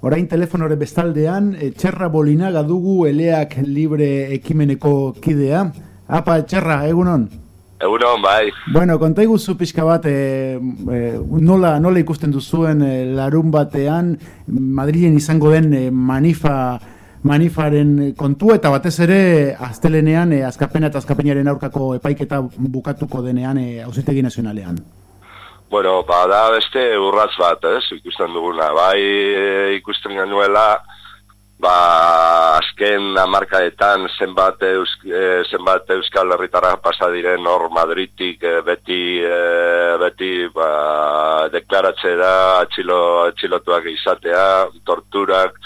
Orain telefonore bestaldean, Txerra Bolinaga dugu eleak libre ekimeneko kidea. Apa, Txerra, egunon? Egunon, bai. Bueno, konta iguzu pixka bat, e, nola, nola ikusten duzuen e, larun batean, Madrilen izango den e, manifa, manifaren kontu eta batez ere aztelenean e, azkapena eta azkapenaren aurkako epaiketa bukatuko denean e, ausitegi nazionalean. Bueno, ba, da beste urratz bat, ez, ikusten duguna. Bai, e, ikusten genuela, ba, azken amarkaetan zenbat, eusk, e, zenbat euskal herritarra pasa diren hor Madritik e, beti, beti ba, deklaratze da atxilo, atxilotuak izatea, torturak,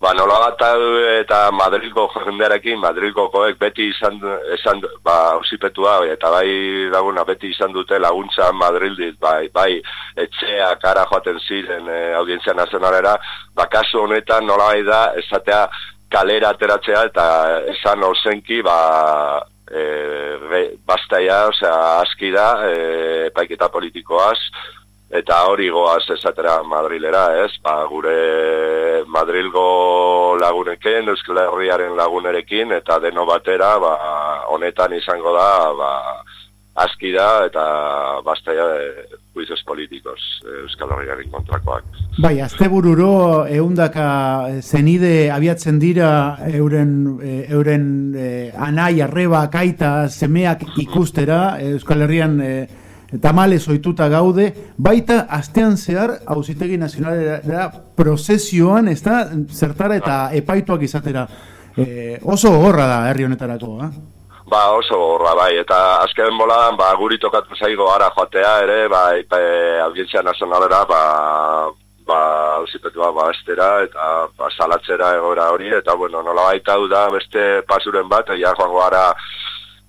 ba, nola bat eta Madrilko jendearekin, Madrilko koek beti izan, esan, ba, osipetua, eta bai laguna beti izan dute laguntza Madrildit, bai, bai, etxea, kara joaten ziren e, audientzia nazionalera, ba, kasu honetan nola bai da, esatea kalera ateratzea, eta esan ozenki, ba, e, re, bastaia, osea, aski da, e, paiketa politikoaz, eta hori goaz esatera Madrilera, ez? Ba, gure Madrilgo lagunekin, Euskal Herriaren lagunerekin, eta deno batera, ba, honetan izango da, ba, aski da, eta bastaia e, juizos politikos e, Euskal Herriaren kontrakoak. Bai, azte bururo, eundaka zenide abiatzen dira euren, euren e, anai, arreba, kaita, semeak ikustera, Euskal Herrian e, tamales ohituta gaude, baita astean zehar auzitegi nazionalera prozesioan, ez da, zertara eta epaituak izatera. E, oso gorra da herri honetarako, eh? Ba, oso gorra, bai, eta azken boladan, ba, guri tokatu zaigo ara joatea ere, ba, e, audientzia nazionalera, ba, ba, auzipetua, ba, estera, eta, ba, salatzera egora hori, eta, bueno, nola baita da, beste pasuren bat, ja, joango ara,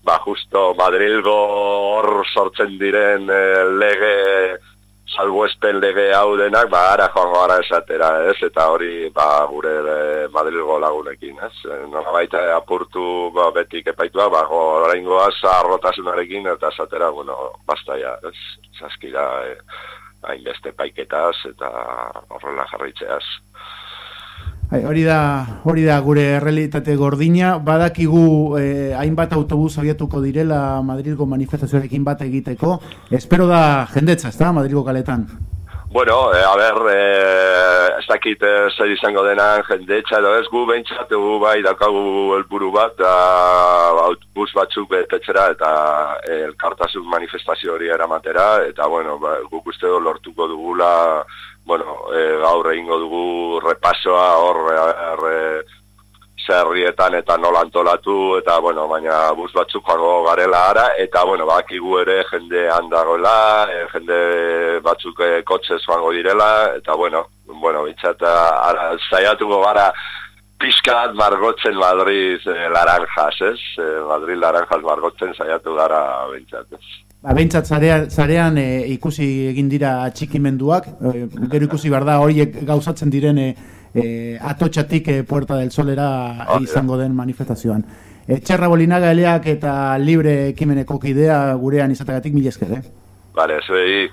ba, justo Madrilgo hor sortzen diren e, lege salbuespen lege hau denak, ba, ara joango gara esatera, ez? Eta hori, ba, gure e, Madrilgo lagunekin, ez? E, Nola baita apurtu ba, betik epaitua, ba, orain goaz arrotasunarekin, eta esatera, bueno, basta ya, ez? Zaskira, e, hainbeste paiketaz, eta horrela jarritzeaz. Hai, hori da, hori da gure realitate gordina, badakigu eh, hainbat autobus abiatuko direla Madrilgo manifestazioarekin bat egiteko. Espero da jendetza, ez da, Madrilgo kaletan? Bueno, eh, a ber, eh, ez dakit eh, zer izango dena jendetza, edo ez gu behintzatu bai daukagu helburu bat, da, autobus batzuk betetzera eta elkartasun manifestazio hori eramatera, eta bueno, ba, guk uste lortuko dugula bueno, e, gaur egingo dugu repasoa hor zerrietan eta nola antolatu eta bueno, baina bus batzuk joango garela ara eta bueno, bakigu ere jende handagoela, e, jende batzuk e, kotxe joango direla eta bueno, bueno, bitxata ara, zaiatuko gara pizkat margotzen Madrid e, laranjas, ez? E, Madrid laranjas margotzen zaiatu gara bintzat, Ba, Bentsat zarean, zarean e, ikusi egin dira txikimenduak, e, gero ikusi behar da horiek gauzatzen diren e, e, atotxatik e, Puerta del Solera oh, izango den manifestazioan. E, txerra bolinaga eleak eta libre ekimeneko kidea gurean izatagatik mila esker, eh? Vale, zuei.